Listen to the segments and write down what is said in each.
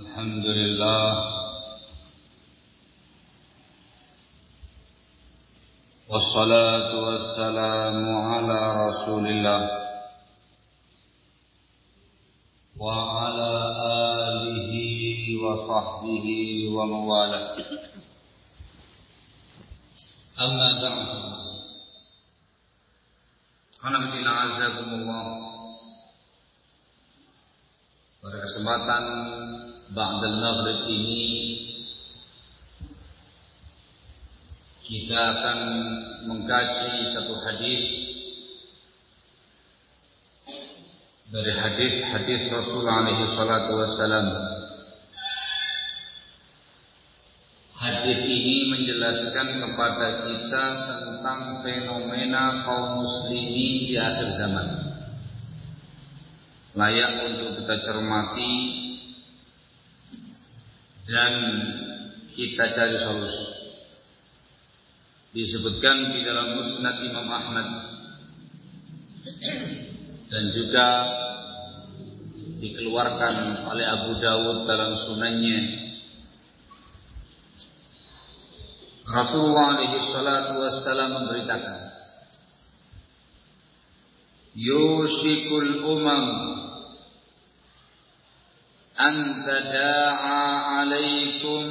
الحمد لله والصلاة والسلام على رسول الله وعلى آله وصحبه ومواله. أما بعد. Alhamdulillah azakumullah. Pada kesempatan Ba'dal Maghrib ini kita akan mengkaji satu hadis dari hadis-hadis Rasulullah alaihi wassalam. Hadis ini menjelaskan kepada kita tentang fenomena kaum muslimin di akhir zaman. Layak untuk kita cermati dan kita cari solusi. Disebutkan di dalam Musnad Imam Ahmad dan juga dikeluarkan oleh Abu Dawud dalam sunannya Rasulullah alaihi salatu wassalam memberitakan Yushikul umam أن تداعى عليكم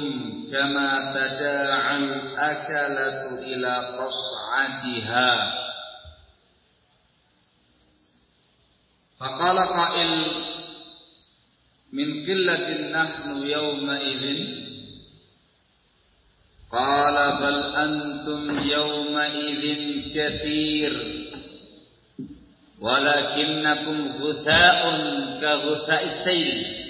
كما تداعى الأكلة إلى قصعتها. فقال قائل من قلة نحن يومئذ. قال بل أنتم يومئذ كثير ولكنكم غثاء كغثاء السيل.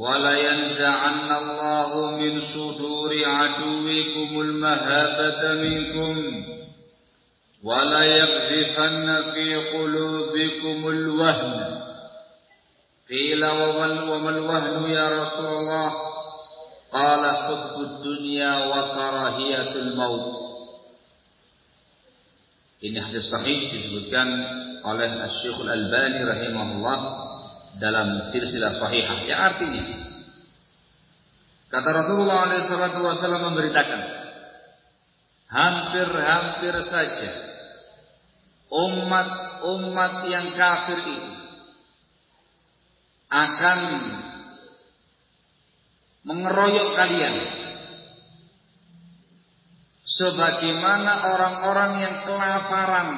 ولينزعن الله من صدور عدوكم المهابة منكم وليقذفن في قلوبكم الوهن. قيل وما الوهن يا رسول الله؟ قال حب الدنيا وكراهية الموت. Ini hadis sahih disebutkan oleh Syekh Al-Albani rahimahullah dalam silsilah sahihah. Yang artinya kata Rasulullah SAW memberitakan hampir-hampir saja umat-umat yang kafir itu akan mengeroyok kalian sebagaimana orang-orang yang kelaparan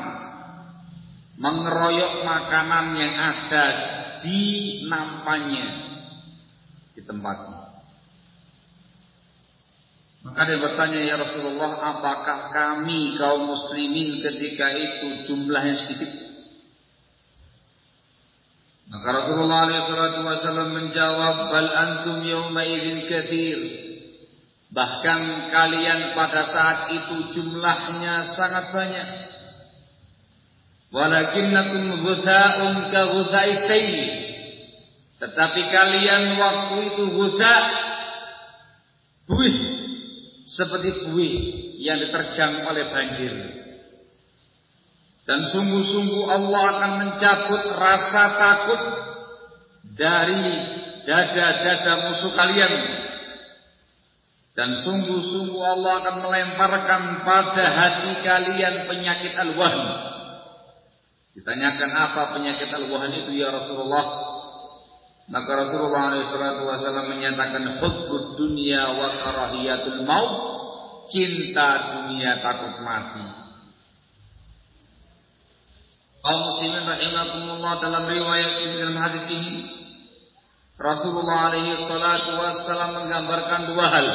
mengeroyok makanan yang ada di nampannya di tempatnya. Maka dia bertanya ya Rasulullah apakah kami kaum muslimin ketika itu jumlahnya sedikit? Maka Rasulullah SAW menjawab bal antum yawma idzin katsir. Bahkan kalian pada saat itu jumlahnya sangat banyak. Walakinnakum ghutha'un ka ghutha'i sayyi. Tetapi kalian waktu itu ghuta' buih seperti buih yang diterjang oleh banjir. Dan sungguh-sungguh Allah akan mencabut rasa takut dari dada-dada musuh kalian. Dan sungguh-sungguh Allah akan melemparkan pada hati kalian penyakit al-wahn Ditanyakan apa penyakit al-wahan itu ya Rasulullah? Maka Rasulullah SAW menyatakan hubbud dunia wa karahiyatul maut. Cinta dunia takut mati. Kaum muslimin rahimakumullah dalam riwayat ini dalam hadis ini Rasulullah wassalam menggambarkan dua hal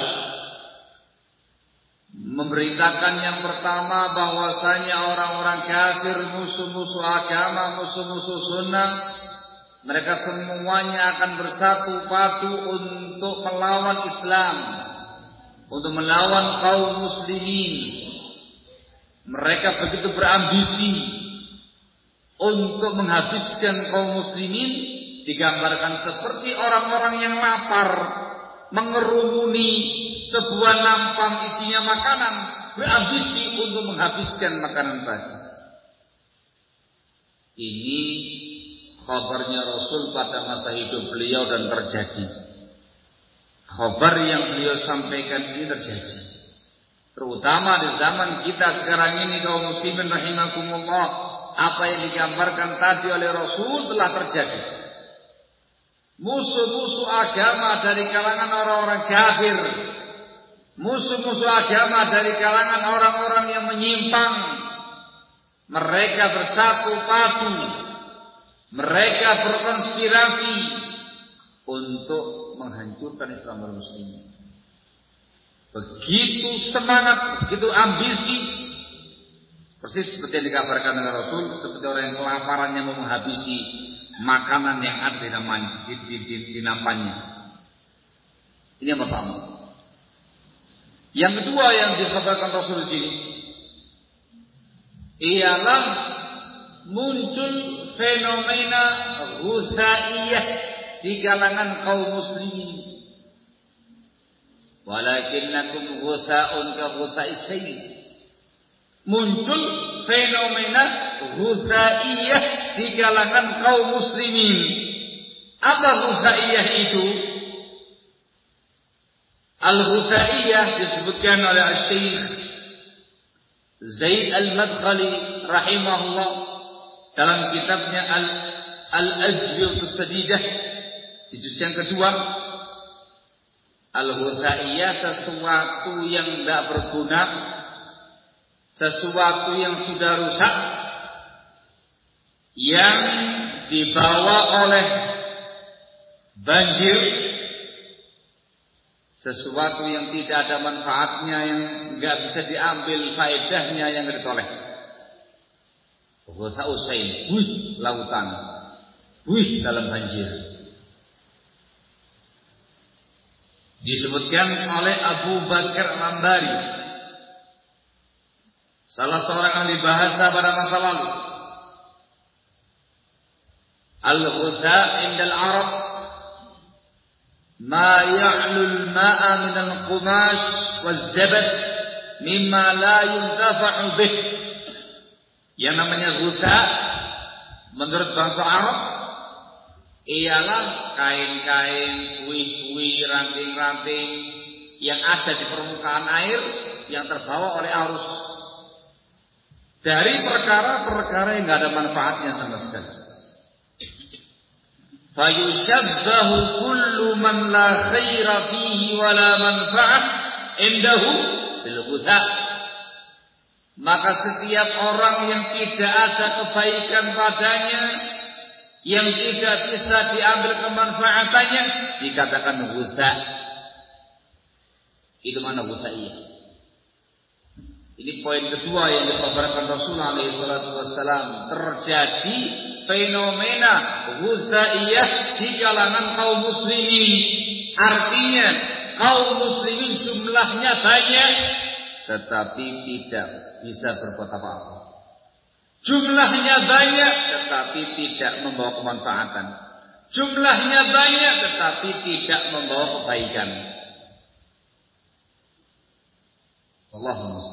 memberitakan yang pertama bahwasanya orang-orang kafir musuh-musuh agama, musuh-musuh sunnah mereka semuanya akan bersatu padu untuk melawan Islam, untuk melawan kaum muslimin. Mereka begitu berambisi untuk menghabiskan kaum muslimin digambarkan seperti orang-orang yang lapar mengerumuni sebuah nampang isinya makanan berambisi untuk menghabiskan makanan tadi. Ini kabarnya Rasul pada masa hidup beliau dan terjadi. Kabar yang beliau sampaikan ini terjadi. Terutama di zaman kita sekarang ini kaum muslimin rahimakumullah, apa yang digambarkan tadi oleh Rasul telah terjadi. Musuh-musuh agama dari kalangan orang-orang kafir, musuh-musuh agama dari kalangan orang-orang yang menyimpang, mereka bersatu padu mereka berkonspirasi untuk menghancurkan Islam dan Muslimin. Begitu semangat, begitu ambisi. Persis seperti yang dikabarkan oleh Rasul, seperti orang yang kelaparannya mau menghabisi makanan yang ada di, namanya, di, di, di, di nampannya. Ini yang pertama. Yang kedua yang dikabarkan Rasul di sini ialah muncul fenomena ghusaiyah di kalangan kaum muslimin. Walakinnakum ghusaun ka ghusai Muncul fenomena ghusaiyah di kalangan kaum muslimin. Apa ghusaiyah itu? Al-ghusaiyah disebutkan oleh Syekh Zaid Al-Madkhali rahimahullah dalam kitabnya Al Al-Ajwil Sadidah di juz yang kedua Al-Hutaiyah sesuatu yang tidak berguna sesuatu yang sudah rusak yang dibawa oleh banjir sesuatu yang tidak ada manfaatnya yang nggak bisa diambil faedahnya yang ditoleh Ghutha Usain, wih lautan, wih dalam banjir. Disebutkan oleh Abu Bakar Lambari, salah seorang ahli bahasa pada masa lalu. Al-ghutha indal Arab. Ma ya'lu al-ma'a min al-qumash wal-zabad mimma la yuntafa'u bih. Yang namanya ghuta menurut bangsa Arab ialah kain-kain, buih-buih, ranting-ranting yang ada di permukaan air yang terbawa oleh arus. Dari perkara-perkara yang tidak ada manfaatnya sama sekali. Fayushabbahu kullu man la khaira fihi wa la manfa'ah indahu maka setiap orang yang tidak ada kebaikan padanya, yang tidak bisa diambil kemanfaatannya, dikatakan wusa. Itu mana wusa iya? Ini poin kedua yang dikabarkan Rasulullah SAW terjadi fenomena iya di kalangan kaum muslimin. Artinya kaum muslimin jumlahnya banyak tetapi tidak bisa berbuat apa-apa. Jumlahnya banyak tetapi tidak membawa kemanfaatan. Jumlahnya banyak tetapi tidak membawa kebaikan. Allahumma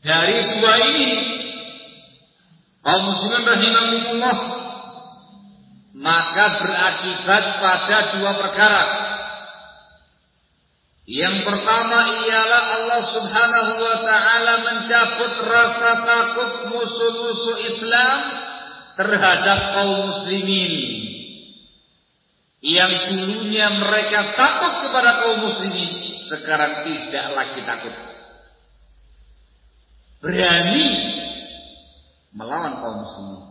Dari dua ini kaum muslimin rahimahumullah maka berakibat pada dua perkara. Yang pertama ialah Allah subhanahu wa ta'ala mencabut rasa takut musuh-musuh Islam terhadap kaum muslimin. Yang dulunya mereka takut kepada kaum muslimin, sekarang tidak lagi takut. Berani melawan kaum muslimin.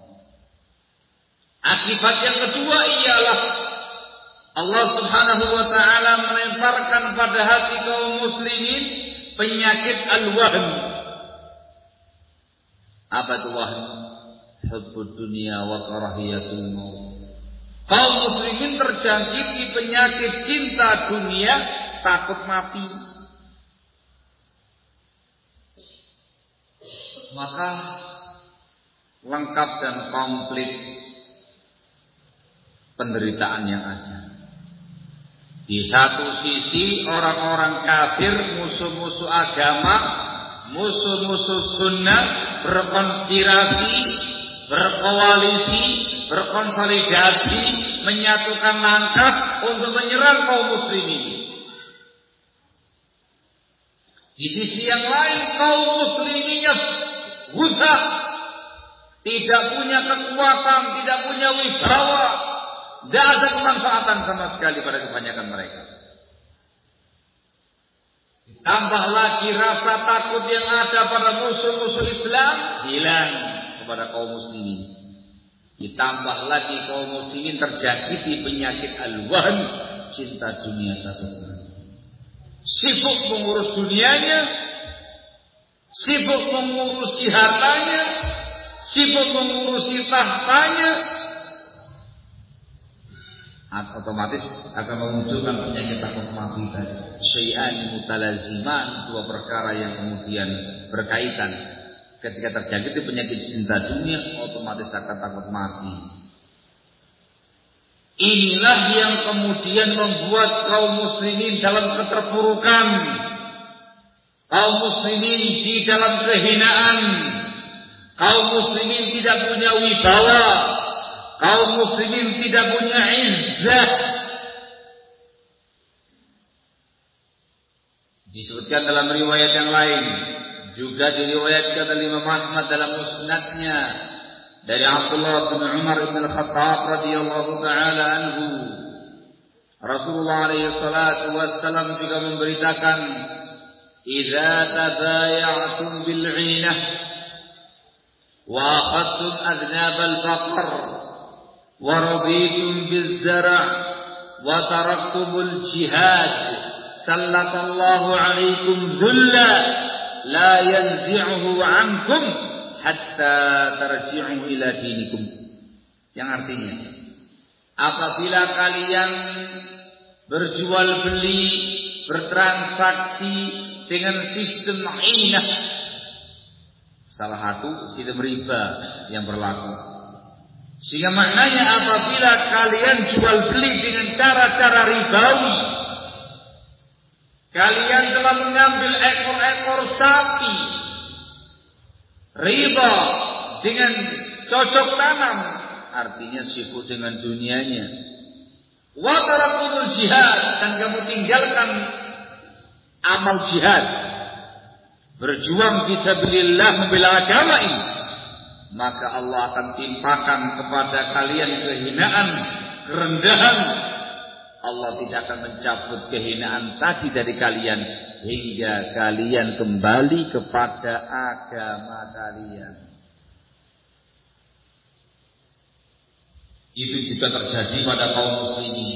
Akibat yang kedua ialah Allah Subhanahu wa taala melemparkan pada hati kaum muslimin penyakit al-wahn. Apa itu wahn? Hubbud dunia wa karahiyatul maut. Kaum muslimin terjangkiti penyakit cinta dunia, takut mati. Maka lengkap dan komplit penderitaan yang ada. Di satu sisi orang-orang kafir, musuh-musuh agama, musuh-musuh sunnah berkonspirasi berkoalisi, berkonsolidasi, menyatukan langkah untuk menyerang kaum muslimin. Di sisi yang lain kaum musliminnya buta, tidak punya kekuatan, tidak punya wibawa, tidak ada kemanfaatan sama sekali pada kebanyakan mereka. Tambah lagi rasa takut yang ada pada musuh-musuh Islam hilang kepada kaum muslimin. Ditambah lagi kaum muslimin terjangkiti penyakit alwan cinta dunia takut Sibuk mengurus dunianya, sibuk mengurusi hartanya, sibuk mengurusi tahtanya, otomatis akan memunculkan penyakit takut mati tadi. Syai'an mutalaziman, dua perkara yang kemudian berkaitan. Ketika terjadi penyakit cinta dunia, otomatis akan takut mati. Inilah yang kemudian membuat kaum muslimin dalam keterpurukan. Kaum muslimin di dalam kehinaan. Kaum muslimin tidak punya wibawa. Kaum muslimin tidak punya izzah. Disebutkan dalam riwayat yang lain. Juga diriwayatkan oleh Imam Ahmad dalam musnadnya. Dari Abdullah bin Umar bin Al-Khattab radhiyallahu taala anhu. Rasulullah alaihi salatu wassalam juga memberitakan idza tabaya'tum bil 'inah wa akhadtum adnab al-baqar ورضيتم بالزرع وتركتم الجهاد سلط الله عليكم ذلا لا ينزعه عنكم hatta tarji'u ila dinikum. Yang artinya apabila kalian berjual beli, bertransaksi dengan sistem inah salah satu sistem riba yang berlaku sehingga maknanya apabila kalian jual beli dengan cara-cara ribawi, kalian telah mengambil ekor-ekor sapi riba dengan cocok tanam, artinya sibuk dengan dunianya. Watarakumul jihad dan kamu tinggalkan amal jihad. Berjuang fisabilillah membela agama ini maka Allah akan timpakan kepada kalian kehinaan, kerendahan. Allah tidak akan mencabut kehinaan tadi dari kalian hingga kalian kembali kepada agama kalian. Itu juga terjadi pada kaum muslimin.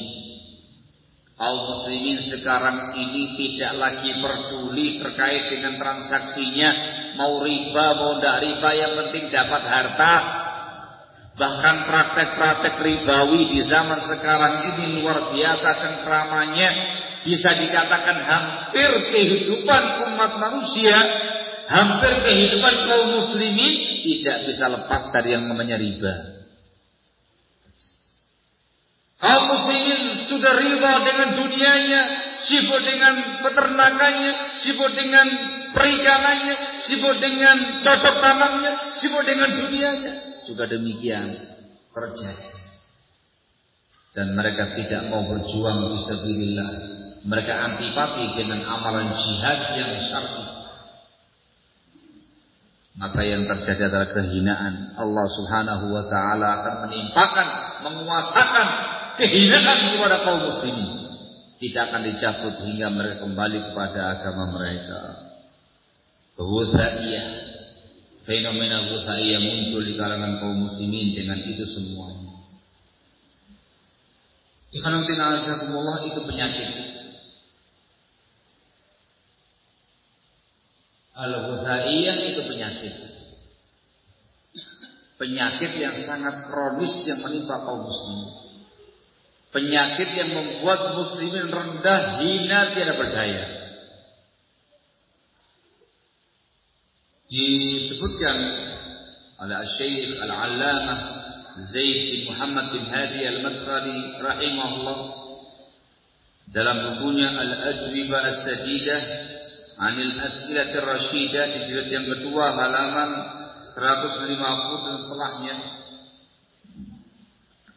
Kaum muslimin sekarang ini tidak lagi peduli terkait dengan transaksinya. Mau riba, mau tidak riba, yang penting dapat harta. Bahkan praktek-praktek ribawi di zaman sekarang ini luar biasa cengkramanya. Bisa dikatakan hampir kehidupan umat manusia, hampir kehidupan kaum muslimin tidak bisa lepas dari yang namanya riba. Kaum muslimin sudah riba dengan dunianya, sibuk dengan peternakannya, sibuk dengan perikanannya, sibuk dengan cocok tanamnya, sibuk dengan dunianya. Juga demikian terjadi. Dan mereka tidak mau berjuang di sabilillah. Mereka antipati dengan amalan jihad yang syar'i. Maka yang terjadi adalah kehinaan. Allah Subhanahu wa taala akan menimpakan, menguasakan kehinaan kepada kaum muslimin tidak akan dicabut hingga mereka kembali kepada agama mereka. Ghusaiyah fenomena ghusaiyah muncul di kalangan kaum muslimin dengan itu semuanya. Ikhwanuddin itu penyakit. Al-Ghusaiyah itu penyakit. Penyakit yang sangat kronis yang menimpa kaum muslimin. Penyakit yang membuat muslimin rendah, hina, tiada berdaya. Disebutkan oleh Syekh Al-Allamah Zaid bin Muhammad bin Hadi Al-Madkhali rahimahullah dalam bukunya Al-Ajwibah As-Sadidah Anil As'ilatir Rashidah di jilid yang kedua halaman 186 150 dan setelahnya.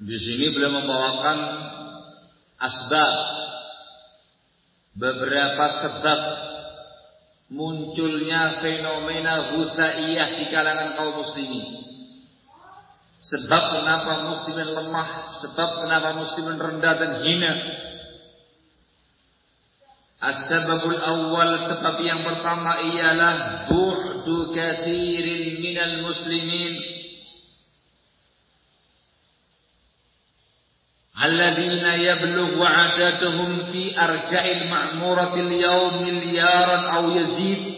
Di sini beliau membawakan asbab beberapa sebab munculnya fenomena hutaiyah di kalangan kaum muslimin. Sebab kenapa muslimin lemah, sebab kenapa muslimin rendah dan hina. As-sababul awal sebab yang pertama ialah bu'du kathirin minal muslimin الذين يبلغ عددهم في أرجاء المعمورة اليوم مليارا أو يزيد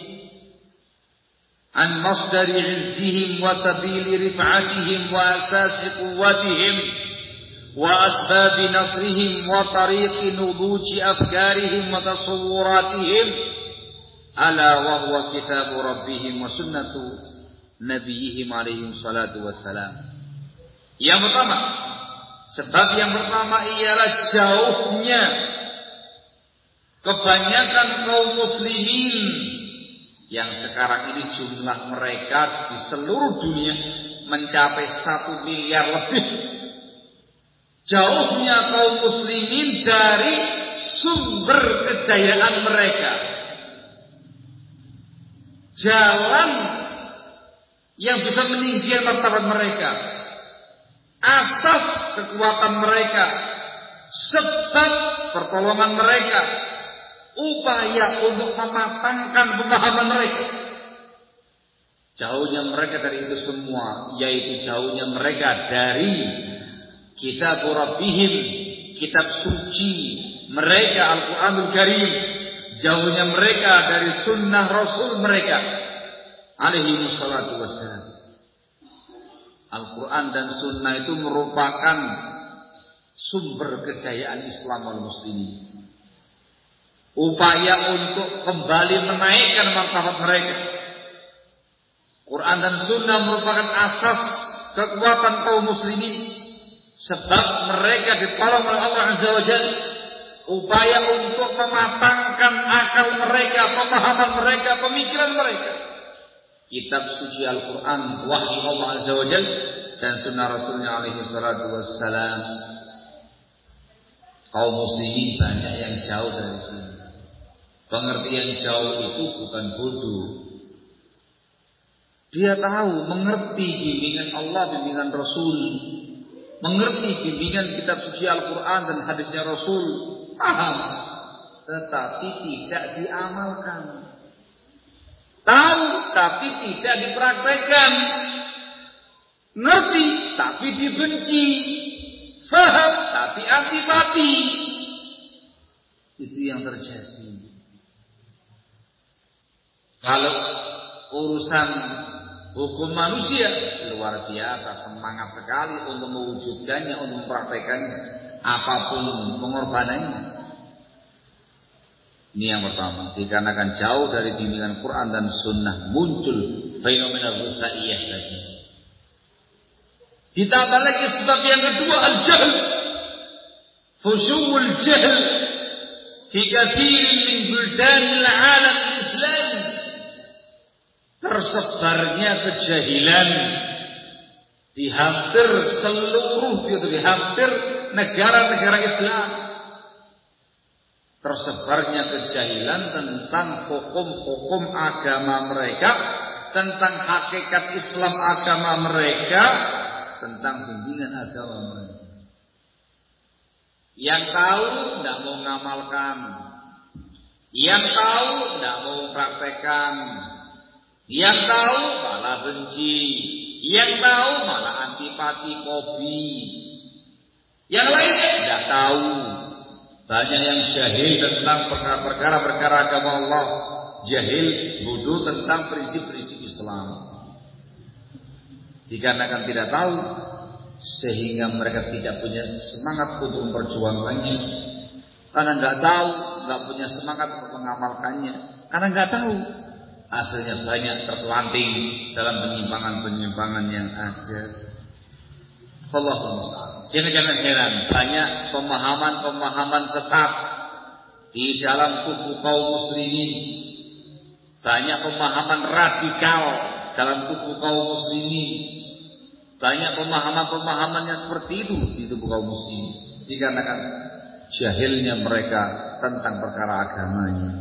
عن مصدر عزهم وسبيل رفعتهم وأساس قوتهم وأسباب نصرهم وطريق نضوج أفكارهم وتصوراتهم ألا وهو كتاب ربهم وسنة نبيهم عليه الصلاة والسلام. Yang pertama Sebab yang pertama ialah jauhnya kebanyakan kaum muslimin yang sekarang ini jumlah mereka di seluruh dunia mencapai satu miliar lebih. Jauhnya kaum muslimin dari sumber kejayaan mereka. Jalan yang bisa meninggikan martabat mereka asas kekuatan mereka, sebab pertolongan mereka, upaya untuk mematangkan pemahaman mereka. Jauhnya mereka dari itu semua, yaitu jauhnya mereka dari kitab Rabbihim, kitab suci mereka Al-Quranul Karim, jauhnya mereka dari sunnah Rasul mereka, alaihi wassalam. Al-Quran dan Sunnah itu merupakan sumber kejayaan Islam wal muslimin. Upaya untuk kembali menaikkan martabat mereka. Quran dan Sunnah merupakan asas kekuatan kaum muslimin. Sebab mereka ditolong oleh Allah Azza wa. Upaya untuk mematangkan akal mereka, pemahaman mereka, pemikiran mereka kitab suci Al-Quran, wahyu Allah Azza wa Jal, dan sunnah Rasulnya alaihi salatu wassalam. Kaum muslimin banyak yang jauh dari sini. Pengertian jauh itu bukan bodoh. Dia tahu, mengerti bimbingan Allah, bimbingan Rasul. Mengerti bimbingan kitab suci Al-Quran dan hadisnya Rasul. Paham. Tetapi tidak diamalkan. Tahu tapi tidak dipraktekkan. Ngerti tapi dibenci. Faham tapi antipati. Itu yang terjadi. Kalau urusan hukum manusia luar biasa semangat sekali untuk mewujudkannya untuk mempraktekannya apa pun pengorbanannya ini yang pertama, dikarenakan jauh dari bimbingan Quran dan Sunnah muncul fenomena ghutaiyah tadi. Ditambah lagi sebab yang kedua al-jahl. Fusyul jahl fi kathirin min buldanil alam Islam. Tersebarnya kejahilan di hampir seluruh di hampir negara-negara Islam tersebarnya kejahilan tentang hukum-hukum agama mereka, tentang hakikat Islam agama mereka, tentang bimbingan agama mereka. Yang tahu tidak mau ngamalkan, yang tahu tidak mau praktekkan, yang tahu malah benci, yang tahu malah antipati kopi, yang lainnya tidak tahu banyak yang jahil tentang perkara-perkara agama Allah. Jahil, bodoh tentang prinsip-prinsip Islam. Dikarenakan tidak tahu, sehingga mereka tidak punya semangat untuk memperjuangkannya. Karena nggak tahu, nggak punya semangat untuk mengamalkannya. Karena nggak tahu, akhirnya banyak terpelanting dalam penyimpangan-penyimpangan yang ada. Allah Sehingga jangan heran banyak pemahaman-pemahaman sesat di dalam tubuh kaum muslimin. Banyak pemahaman radikal dalam tubuh kaum muslimin. Banyak pemahaman-pemahaman yang seperti itu di tubuh kaum muslimin. Dikarenakan jahilnya mereka tentang perkara agamanya.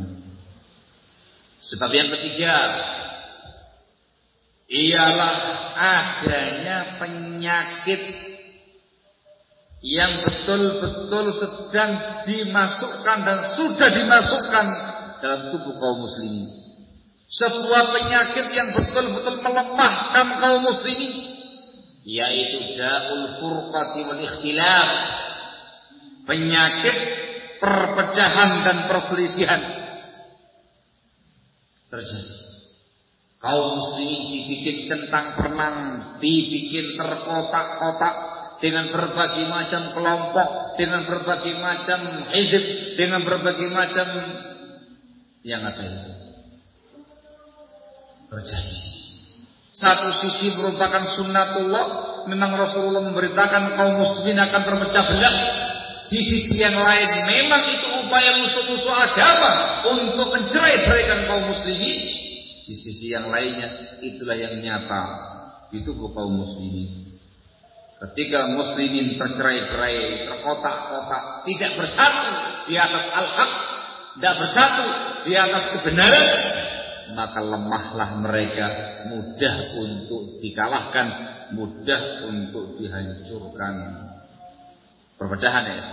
Sebab yang ketiga ialah adanya penyakit yang betul-betul sedang dimasukkan dan sudah dimasukkan dalam tubuh kaum muslimin. Sebuah penyakit yang betul-betul melemahkan kaum muslimin yaitu daul furqati wal ikhtilaf. Penyakit perpecahan dan perselisihan terjadi. Kaum muslimin dibikin centang perenang, dibikin terkotak-kotak dengan berbagai macam kelompok, dengan berbagai macam hizib, dengan berbagai macam yang ada itu. Terjadi. Satu sisi merupakan sunnatullah, memang Rasulullah memberitakan kaum muslimin akan terpecah belah. Di sisi yang lain memang itu upaya musuh-musuh agama untuk mencerai-beraikan kaum muslimin di sisi yang lainnya itulah yang nyata itu kaum muslimin. Ketika muslimin tercerai-berai, terkotak-kotak, tidak bersatu di atas al-haq, tidak bersatu di atas kebenaran, maka lemahlah mereka, mudah untuk dikalahkan, mudah untuk dihancurkan. Perpecahan ya.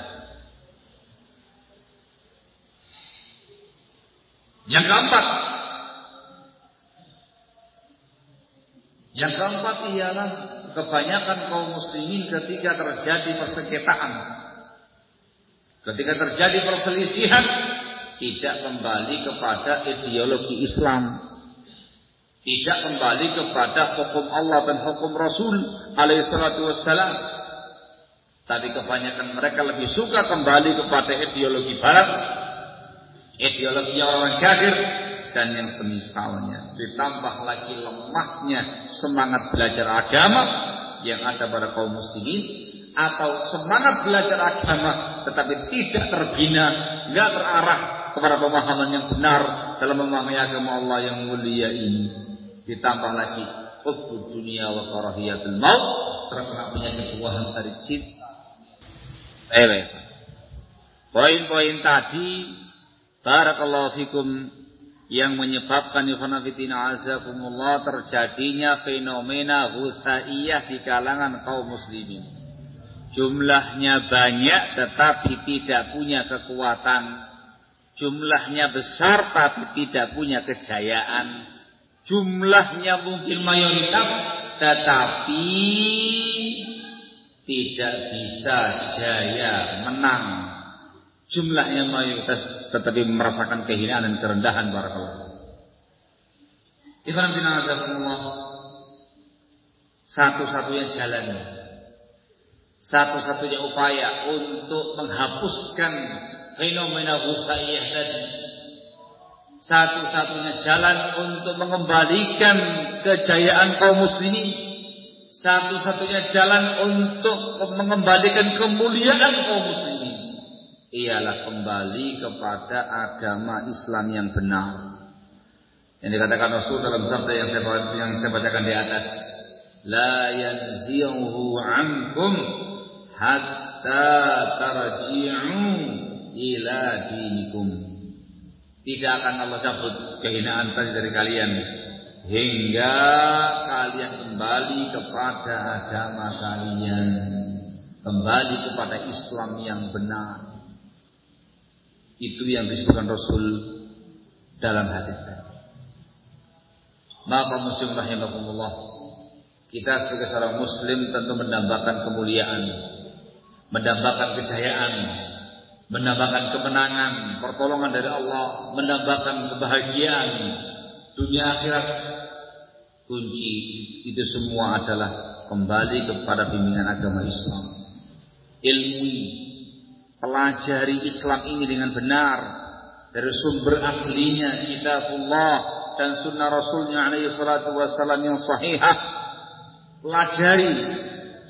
Yang keempat, Yang keempat ialah kebanyakan kaum muslimin ketika terjadi persengketaan, ketika terjadi perselisihan, tidak kembali kepada ideologi Islam, tidak kembali kepada hukum Allah dan hukum Rasul alaihi salatu wassalam. Tapi kebanyakan mereka lebih suka kembali kepada ideologi barat, ideologi orang kafir, dan yang semisalnya. Ditambah lagi lemahnya semangat belajar agama yang ada pada kaum muslimin atau semangat belajar agama tetapi tidak terbina, tidak terarah kepada pemahaman yang benar dalam memahami agama Allah yang mulia ini. Ditambah lagi hubbud dunia wa karahiyatul maut terkena penyakit buahan dari cinta. Eh, Poin-poin tadi Barakallahu fikum yang menyebabkan ikhwanafitina azakumullah terjadinya fenomena huthaiyah di kalangan kaum muslimin. Jumlahnya banyak tetapi tidak punya kekuatan. Jumlahnya besar tapi tidak punya kejayaan. Jumlahnya mungkin mayoritas tetapi tidak bisa jaya menang jumlahnya mayoritas tetapi merasakan kehinaan dan kerendahan barakallahu. Ikhwan bin satu-satunya jalan. Satu-satunya upaya untuk menghapuskan fenomena husaiyah tadi. Satu-satunya jalan untuk mengembalikan kejayaan kaum muslimin. Satu-satunya jalan untuk mengembalikan kemuliaan kaum muslimin ialah kembali kepada agama Islam yang benar. Yang dikatakan Rasul dalam sabda yang saya yang saya bacakan di atas, la yanzihu ankum hatta tarji'u ila dinikum. Tidak akan Allah cabut kehinaan tadi dari kalian hingga kalian kembali kepada agama kalian, kembali kepada Islam yang benar. Itu yang disebutkan Rasul dalam hadis tadi. Maka muslim rahimahumullah kita sebagai seorang muslim tentu mendambakan kemuliaan, mendambakan kejayaan, mendambakan kemenangan, pertolongan dari Allah, mendambakan kebahagiaan dunia akhirat. Kunci itu semua adalah kembali kepada bimbingan agama Islam. Ilmui pelajari Islam ini dengan benar. Dari sumber aslinya kitabullah dan sunnah rasulnya alaihi salatu wassalam yang sahihah. Pelajari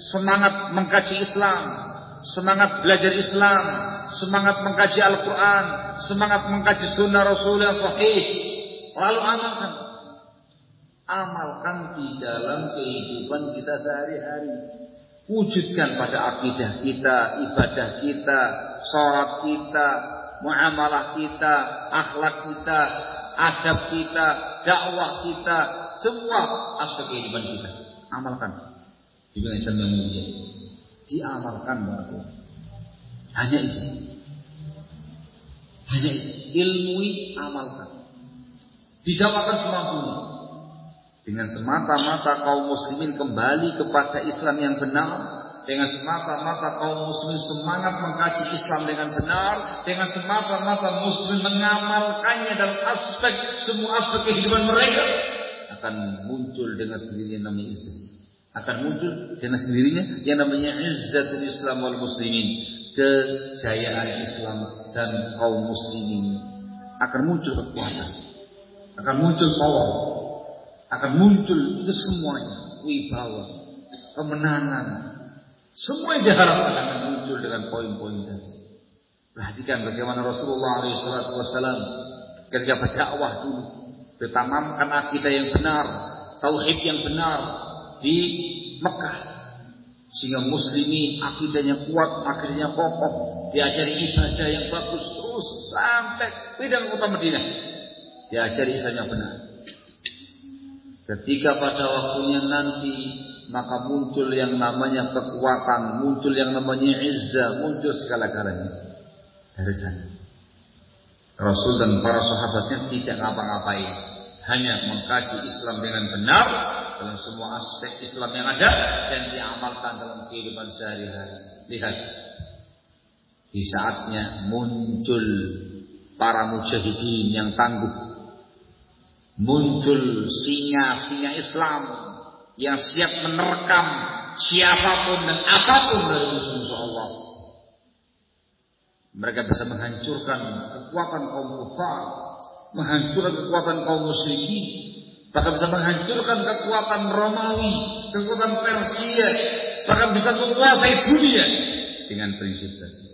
semangat mengkaji Islam semangat belajar Islam semangat mengkaji Al-Quran semangat mengkaji sunnah rasul yang sahih. Lalu amalkan. Amalkan di dalam kehidupan kita sehari-hari. Wujudkan pada akidah kita, ibadah kita, sholat kita, muamalah kita, akhlak kita, adab kita, dakwah kita, semua aspek kehidupan kita. Amalkan. Di Islam yang mulia. Diamalkan baru. Hanya itu. Hanya itu. Ilmui amalkan. Didakwakan semampunya. Dengan semata-mata kaum muslimin kembali kepada Islam yang benar dengan semata-mata kaum muslim semangat mengkaji Islam dengan benar, dengan semata-mata muslim mengamalkannya dalam aspek semua aspek kehidupan mereka akan muncul dengan sendirinya namanya izzat. Akan muncul dengan sendirinya yang namanya izzatul Islam wal muslimin, kejayaan Islam dan kaum muslimin. Akan muncul kekuatan, akan muncul power, akan muncul itu semuanya wibawa, kemenangan, semua yang diharapkan akan muncul dengan poin-poin tadi. Perhatikan bagaimana Rasulullah SAW ketika berdakwah dulu, bertanamkan akidah yang benar, tauhid yang benar di Mekah. Sehingga muslimin akidahnya kuat, akidahnya kokoh, diajari ibadah yang bagus terus sampai tidak kota Madinah. Diajari Islam yang benar. Ketika pada waktunya nanti maka muncul yang namanya kekuatan, muncul yang namanya izzah, muncul segala-galanya dari sana. Rasul dan para sahabatnya tidak ngapa-ngapain, hanya mengkaji Islam dengan benar dalam semua aspek Islam yang ada dan diamalkan dalam kehidupan sehari-hari. Lihat, di saatnya muncul para mujahidin yang tangguh, muncul singa-singa Islam yang siap menerkam siapa pun dan apa pun dari musuh Allah. Mereka bisa menghancurkan kekuatan kaum kufar, menghancurkan kekuatan kaum musyrikin, bahkan bisa menghancurkan kekuatan Romawi, kekuatan Persia, bahkan bisa menguasai dunia dengan prinsip tadi.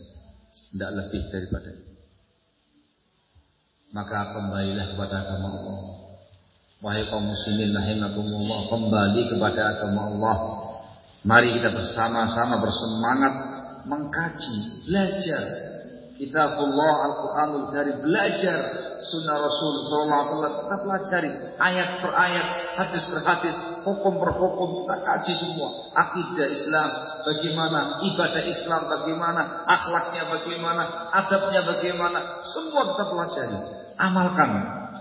Tidak lebih daripada itu. Maka kembalilah kepada agama Allah. Wahai kaum muslimin rahimakumullah, kembali kepada agama Allah. Mari kita bersama-sama bersemangat mengkaji, belajar kitabullah Al-Qur'anul Karim, belajar sunnah Rasul sallallahu alaihi wasallam, kita pelajari ayat per ayat, hadis per hadis, hukum per hukum, kita kaji semua. Akidah Islam bagaimana, ibadah Islam bagaimana, akhlaknya bagaimana, adabnya bagaimana, semua kita pelajari. Amalkan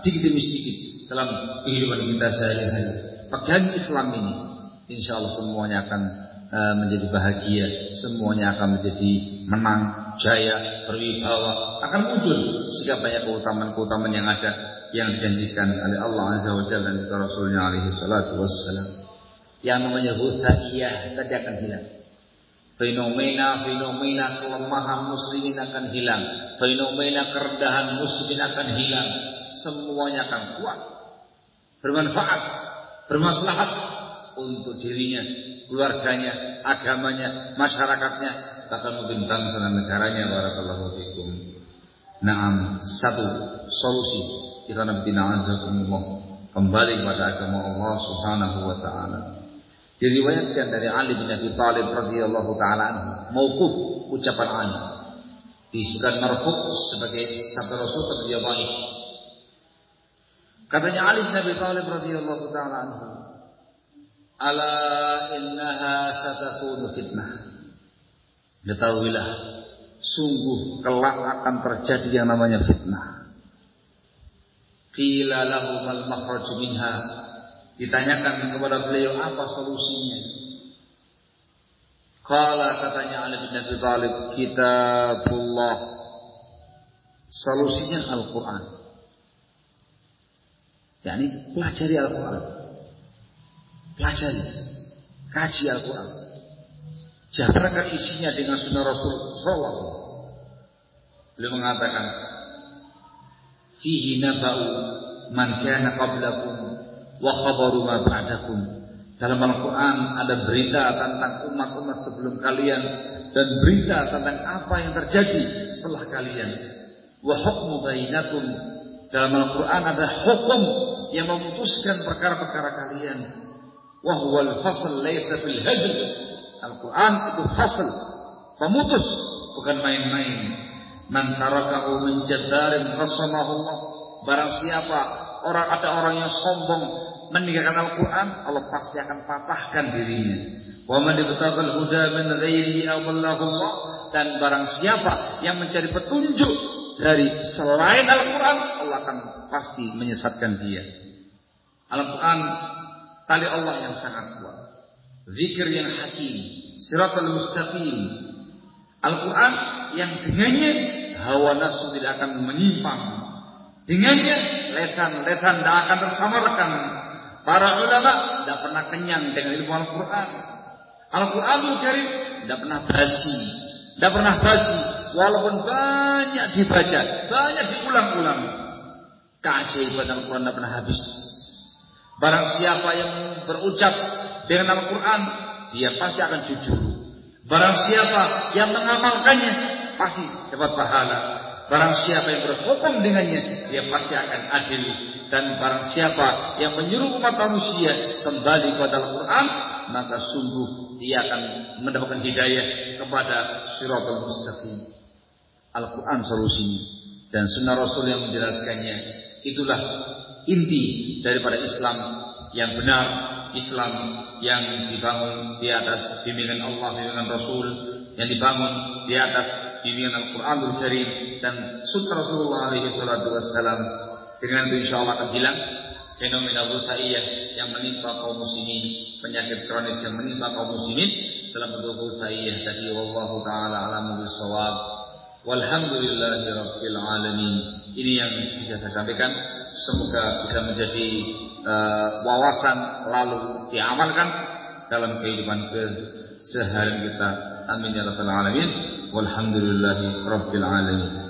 sedikit demi sedikit dalam kehidupan kita sehari-hari. Pegang Islam ini, insya Allah semuanya akan uh, menjadi bahagia, semuanya akan menjadi menang, jaya, berwibawa, akan muncul sehingga banyak keutamaan-keutamaan yang ada yang dijanjikan oleh Allah Azza wa Jalla dan Rasulnya alaihi salatu wassalam. Yang namanya hutaiyah tadi akan hilang. Fenomena-fenomena kelemahan muslimin akan hilang. Fenomena kerendahan muslimin akan hilang. Semuanya akan kuat bermanfaat, bermaslahat untuk dirinya, keluarganya, agamanya, masyarakatnya, bahkan mungkin bangsa dan negaranya. Barakallahu fikum. Naam, satu solusi kita nabi azakumullah kembali kepada agama Allah Subhanahu wa taala. Diriwayatkan dari Ali bin Abi Thalib radhiyallahu taala anhu, ucapan Ali. Disebutkan marfu sebagai sabda Rasul baik Katanya Ali bin Abi Thalib radhiyallahu taala anhu, "Ala innaha satakunu fitnah." Ketahuilah, sungguh kelak akan terjadi yang namanya fitnah. Qila lahu mal makhraj minha. Ditanyakan kepada beliau apa solusinya. Qala katanya Ali bin Abi Thalib, kitabullah. Solusinya Al-Qur'an yakni pelajari Al-Quran. Pelajari. Kaji Al-Quran. Jabarkan isinya dengan sunnah Rasul Sallallahu beliau mengatakan fihi naba'u man kana qablakum wa khabaru ma ba'dakum. Dalam Al-Quran ada berita tentang umat-umat sebelum kalian dan berita tentang apa yang terjadi setelah kalian. Wa hukmu bainakum. Dalam Al-Quran ada hukum yang memutuskan perkara-perkara kalian. Wahwal fasl laisa fil hazl. Al-Quran itu fasl, pemutus, bukan main-main. Man tarakahu min jaddarin qasamahullah. Barang siapa orang ada orang yang sombong meninggalkan Al-Quran, Allah pasti akan patahkan dirinya. Wa man ibtaghal huda min ghairihi Allah dan barang siapa yang mencari petunjuk dari selain Al-Quran, Allah akan pasti menyesatkan dia. Al-Quran tali Allah yang sangat kuat. Zikir yang hakim, siratal mustaqim. Al-Quran yang dengannya hawa nafsu tidak akan menyimpang. Dengannya lesan-lesan tidak akan tersamarkan. Para ulama tidak pernah kenyang dengan ilmu Al-Quran. Al-Quranul Karim tidak pernah basi, tidak pernah basi, walaupun banyak dibaca, banyak diulang-ulang. Keajaiban Al-Quran tidak pernah habis. Barang siapa yang berucap dengan Al-Quran, dia pasti akan jujur. Barang siapa yang mengamalkannya, pasti dapat pahala. Barang siapa yang berhukum dengannya, dia pasti akan adil. Dan barang siapa yang menyuruh umat manusia kembali kepada Al-Quran, maka sungguh dia akan mendapatkan hidayah kepada Siratul Mustaqim. Al-Quran solusinya dan sunnah Rasul yang menjelaskannya. Itulah inti daripada Islam yang benar, Islam yang dibangun di atas bimbingan Allah, bimbingan Rasul, yang dibangun di atas bimbingan Al-Quranul Karim dan sunnah Rasulullah wassalam. Dengan itu insya Allah akan hilang fenomena ghusaiyah yang menimpa kaum muslimin, penyakit kronis yang menimpa kaum muslimin dalam bentuk ghusaiyah tadi wallahu taala alamu bisawab. Walhamdulillahirabbil alamin. Ini yang bisa saya sampaikan. Semoga bisa menjadi uh, wawasan lalu diamalkan dalam kehidupan keseharian kita. Amin ya rabbal alamin. Walhamdulillahi rabbil alamin.